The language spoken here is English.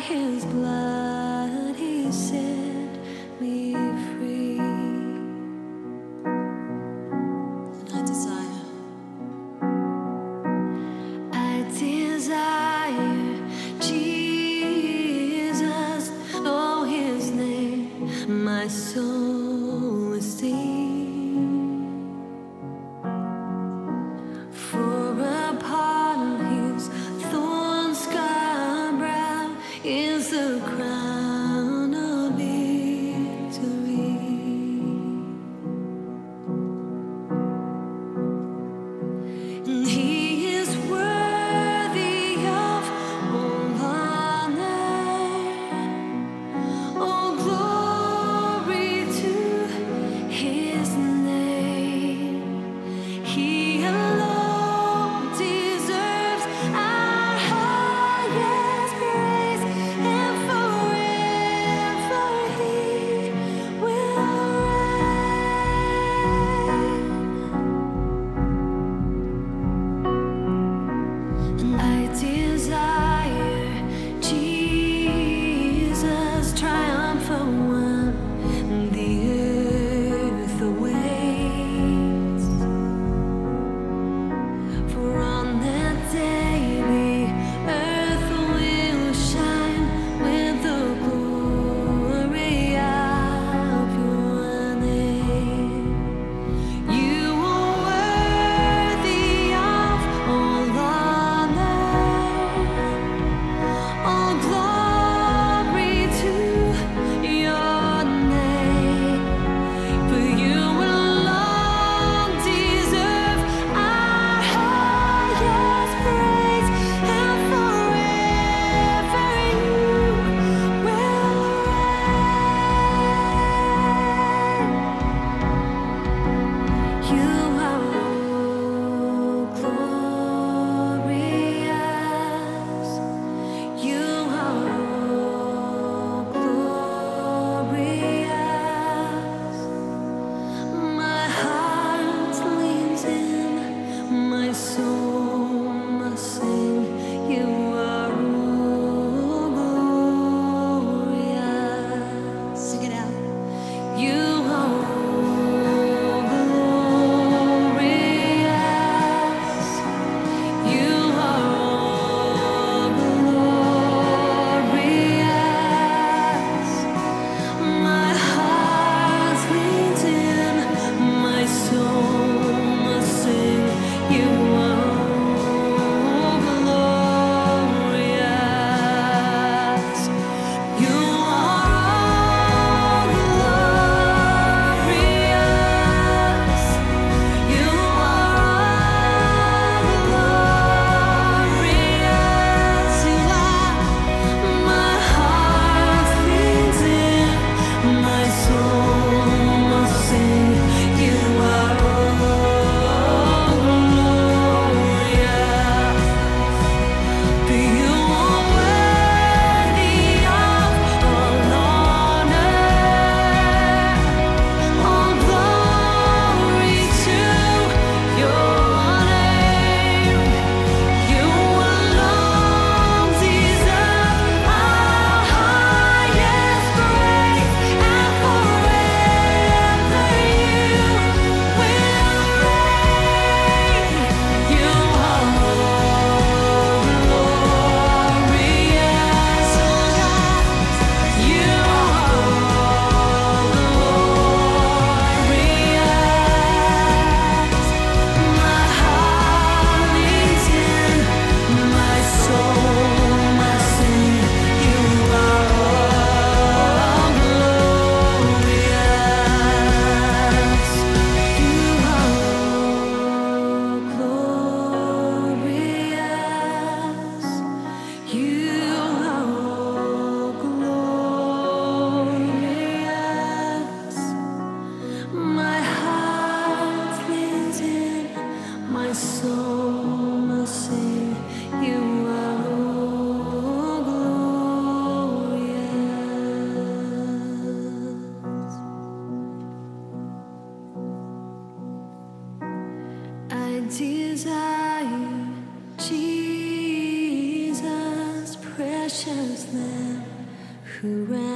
His blood, ran